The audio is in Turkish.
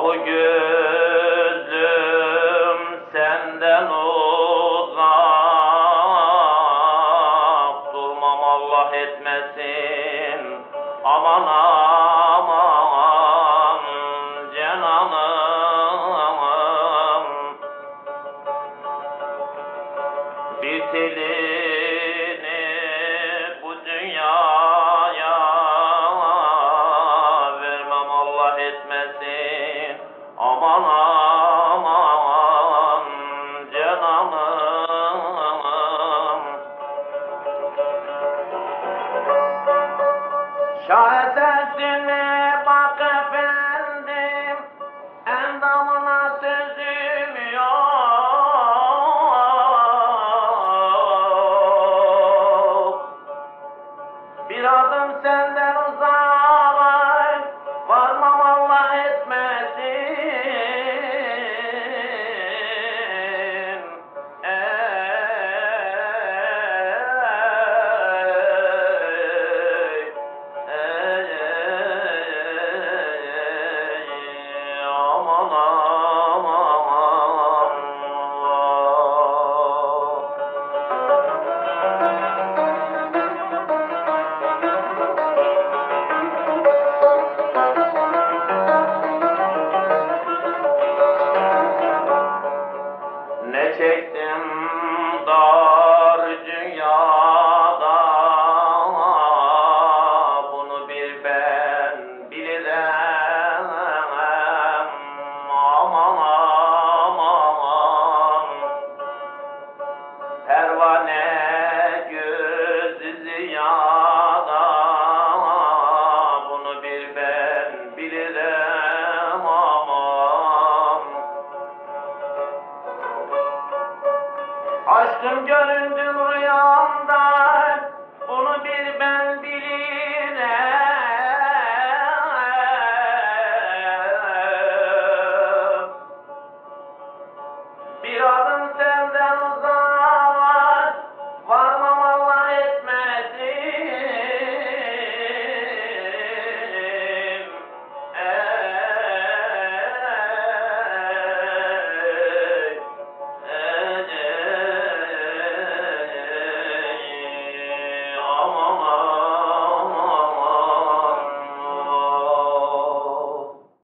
Al gözüm senden uzak durmam Allah etmesin. Aman aman cananım. Bitilir. Aman aman cananım. Şahesesine bak efendim, endamına sözüm yok. Bir adım senden uzak, Baktım göründüm rüyamda, onu bir ben bir